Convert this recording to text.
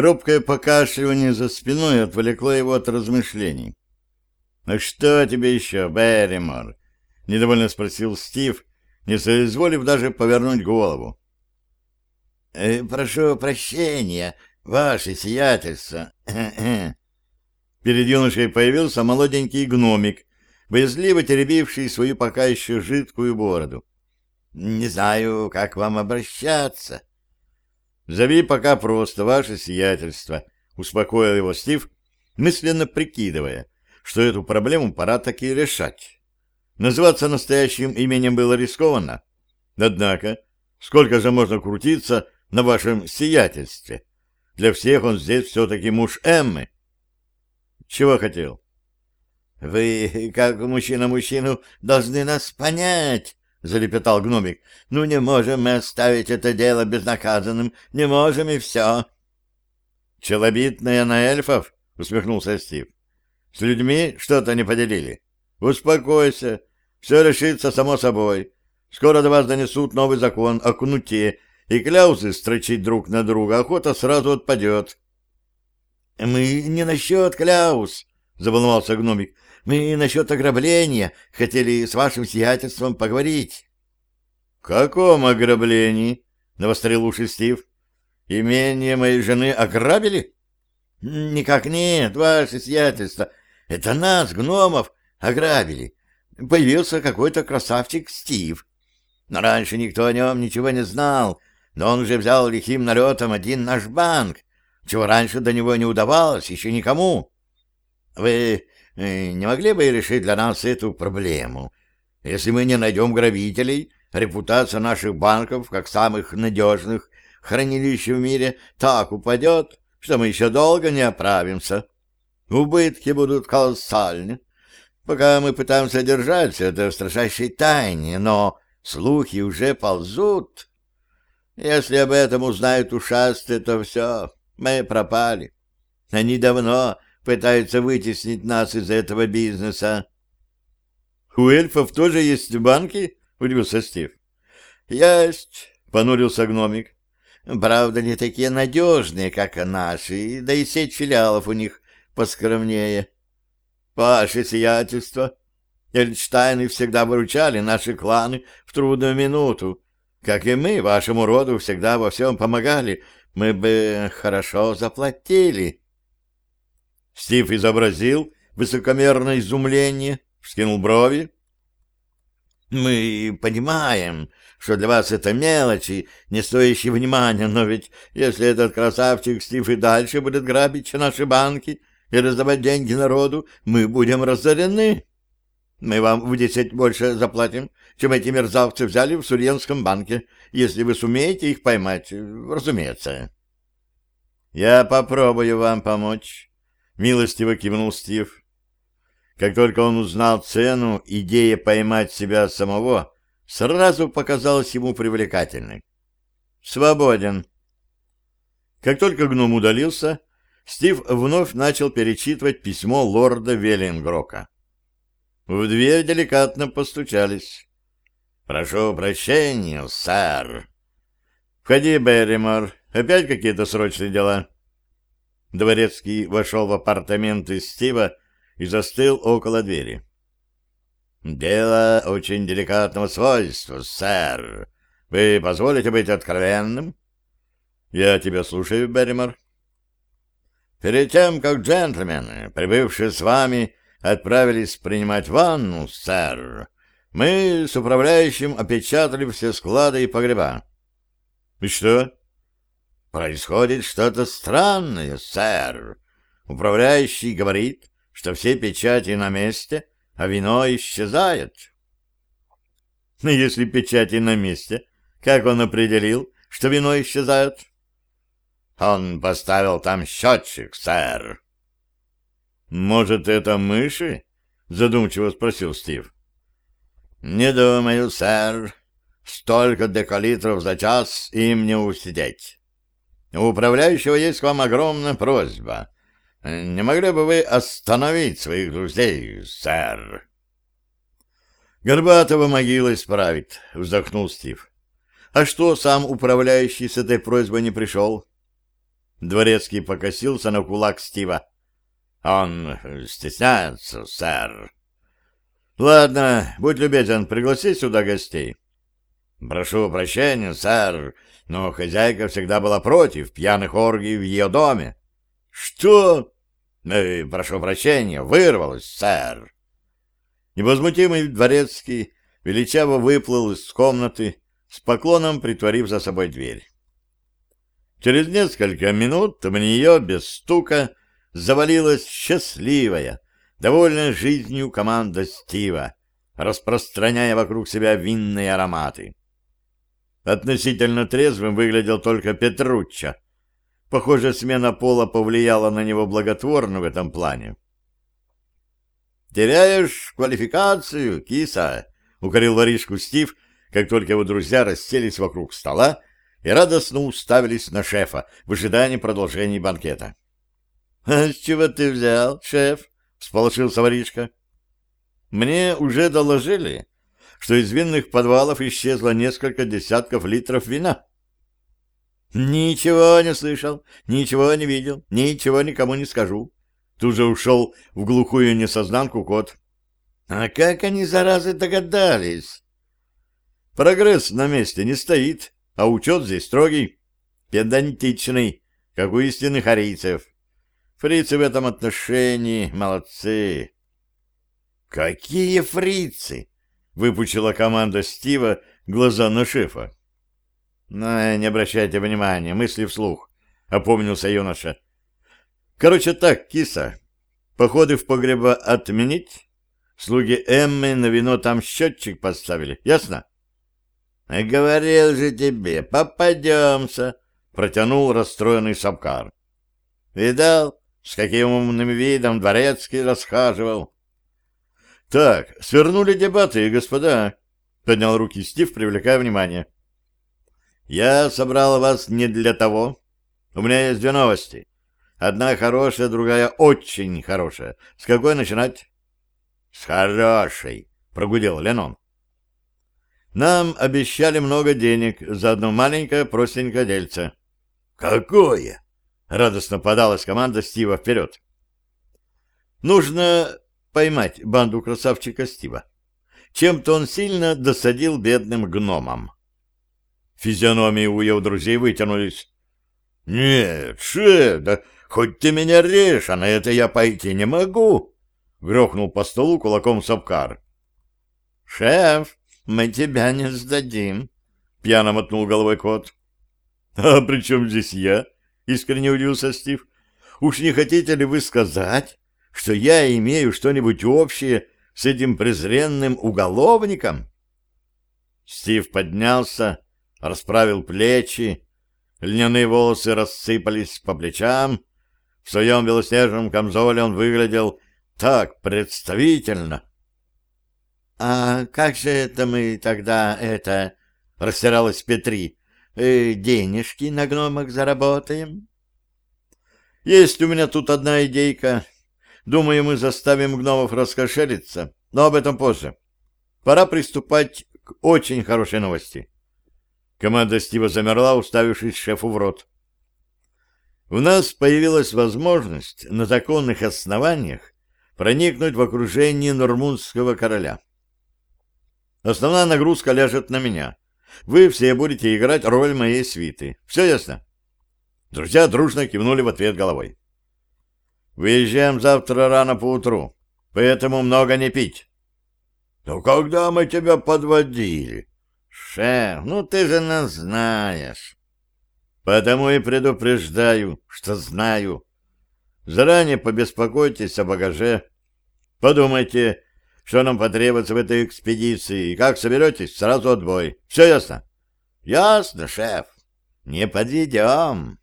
Робкое покашливание за спиной отвлекло его от размышлений. «Ну что тебе еще, Берримор?» — недовольно спросил Стив, не соизволив даже повернуть голову. «Э, «Прошу прощения, ваше сиятельство». Перед юношей появился молоденький гномик, боязливо теребивший свою пока еще жидкую бороду. «Не знаю, как вам обращаться». «Зови пока просто ваше сиятельство», — успокоил его Стив, мысленно прикидывая, что эту проблему пора таки решать. Называться настоящим именем было рискованно. Однако, сколько же можно крутиться на вашем сиятельстве? Для всех он здесь все-таки муж Эммы. Чего хотел? — Вы, как мужчина мужчину, должны нас понять, — залепетал гномик. — Ну, не можем мы оставить это дело безнаказанным, не можем и все. — Челобитная на эльфов? — усмехнулся Стив. — С людьми что-то не поделили. Успокойся, все решится само собой. Скоро до вас донесут новый закон о кнуте, и кляузы строчить друг на друга охота сразу отпадет. — Мы не насчет кляуз, — заволновался гномик. — Мы насчет ограбления хотели с вашим сиятельством поговорить. — Каком ограблении? — навострил уши Стив. — Имение моей жены ограбили? — Никак нет, ваше сиятельство. Это нас, гномов, ограбили. Появился какой-то красавчик Стив. Но раньше никто о нем ничего не знал, но он уже взял лихим налетом один наш банк, чего раньше до него не удавалось еще никому. Вы не могли бы решить для нас эту проблему? Если мы не найдем грабителей, репутация наших банков, как самых надежных хранилищ в мире, так упадет, что мы еще долго не оправимся. Убытки будут колоссальны. Пока мы пытаемся держать все это в строжайшей тайне, но слухи уже ползут. Если об этом узнают ушастые, то все, мы пропали. Они давно пытаются вытеснить нас из этого бизнеса. — У эльфов тоже есть банки? — удивился Стив. — Есть, — понурился гномик. — Правда, не такие надежные, как наши, да и сеть филиалов у них поскромнее. Ваше сиятельство, Эльштайны всегда выручали наши кланы в трудную минуту. Как и мы, вашему роду всегда во всем помогали, мы бы хорошо заплатили. Стив изобразил высокомерное изумление, вскинул брови. «Мы понимаем, что для вас это мелочи, не стоящие внимания, но ведь если этот красавчик Стив и дальше будет грабить наши банки и раздавать деньги народу, мы будем разорены. Мы вам в десять больше заплатим, чем эти мерзавцы взяли в Сурьенском банке, если вы сумеете их поймать, разумеется». «Я попробую вам помочь». Милостиво кивнул Стив. Как только он узнал цену, идея поймать себя самого сразу показалась ему привлекательной. «Свободен». Как только гном удалился, Стив вновь начал перечитывать письмо лорда Веллингрока. В дверь деликатно постучались. «Прошу прощения, сэр». «Входи, Берримор. Опять какие-то срочные дела?» Дворецкий вошел в апартаменты Стива и застыл около двери. «Дело очень деликатного свойства, сэр. Вы позволите быть откровенным?» «Я тебя слушаю, Берримор». «Перед тем, как джентльмены, прибывшие с вами, отправились принимать ванну, сэр, мы с управляющим опечатали все склады и погреба». «И что?» Происходит что-то странное, сэр. Управляющий говорит, что все печати на месте, а вино исчезает. Но если печати на месте, как он определил, что вино исчезает? Он поставил там счетчик, сэр. Может, это мыши? Задумчиво спросил Стив. Не думаю, сэр. Столько декалитров за час им не усидеть. У управляющего есть к вам огромная просьба. Не могли бы вы остановить своих друзей, сэр?» «Горбатого могила исправит», — вздохнул Стив. «А что, сам управляющий с этой просьбой не пришел?» Дворецкий покосился на кулак Стива. Он стесняется, сэр. Ладно, будь любезен, пригласи сюда гостей. Прошу прощения, сэр, но хозяйка всегда была против пьяных оргий в ее доме. Что? Э, прошу прощения, вырвалось, сэр. Невозмутимый дворецкий величаво выплыл из комнаты, с поклоном притворив за собой дверь. Через несколько минут в нее без стука завалилась счастливая, довольная жизнью команда Стива, распространяя вокруг себя винные ароматы. Относительно трезвым выглядел только Петручча. Похоже, смена пола повлияла на него благотворно в этом плане. «Теряешь квалификацию, киса!» — укорил воришку Стив, как только его друзья расселись вокруг стола и радостно уставились на шефа в ожидании продолжения банкета. — А с чего ты взял, шеф? — всполошился воришка. — Мне уже доложили, что из винных подвалов исчезло несколько десятков литров вина. — Ничего не слышал, ничего не видел, ничего никому не скажу. Тут же ушел в глухую несознанку кот. — А как они, заразы, догадались? Прогресс на месте не стоит, а учет здесь строгий, педантичный, как у истинных арийцев. Фрицы в этом отношении молодцы. «Какие фрицы?» — выпучила команда Стива глаза на шефа. «Ну, не обращайте внимания, мысли вслух», — опомнился юноша. «Короче так, киса, походы в погреба отменить? Слуги Эммы на вино там счетчик поставили, ясно?» «Говорил же тебе, попадемся!» — протянул расстроенный Сапкар. «Видал, с каким умным видом дворецкий расхаживал?» «Так, свернули дебаты, господа!» — поднял руки Стив, привлекая внимание. «Я собрал вас не для того. У меня есть две новости. Одна хорошая, другая очень хорошая. С какой начинать?» «С хорошей!» — прогудел Ленон. Нам обещали много денег за одно маленькое простенькое дельце. «Какое?» — радостно подалась команда Стива вперед. «Нужно поймать банду красавчика Стива. Чем-то он сильно досадил бедным гномам». Физиономии у его друзей вытянулись. «Нет, шеф, да хоть ты меня режь, а на это я пойти не могу!» — грохнул по столу кулаком Сапкар. «Шеф, мы тебя не сдадим, — пьяно мотнул головой кот. — А при чем здесь я? — искренне удивился Стив. — Уж не хотите ли вы сказать, что я имею что-нибудь общее с этим презренным уголовником? Стив поднялся, расправил плечи, льняные волосы рассыпались по плечам. В своем белоснежном камзоле он выглядел так представительно, «А как же это мы тогда, это...» — растиралась Петри. «Э, «Денежки на гномах заработаем?» «Есть у меня тут одна идейка. Думаю, мы заставим гномов раскошелиться, но об этом позже. Пора приступать к очень хорошей новости». Команда Стива замерла, уставившись шефу в рот. «У нас появилась возможность на законных основаниях проникнуть в окружение нормундского короля». Основная нагрузка ляжет на меня. Вы все будете играть роль моей свиты. Все ясно?» Друзья дружно кивнули в ответ головой. «Выезжаем завтра рано поутру, поэтому много не пить». «Ну когда мы тебя подводили?» «Шеф, ну ты же нас знаешь». «Потому и предупреждаю, что знаю. Заранее побеспокойтесь о багаже. Подумайте, что нам потребуется в этой экспедиции, и как соберетесь, сразу отбой. Все ясно? Ясно, шеф. Не подведем.